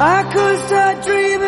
I could start dreaming,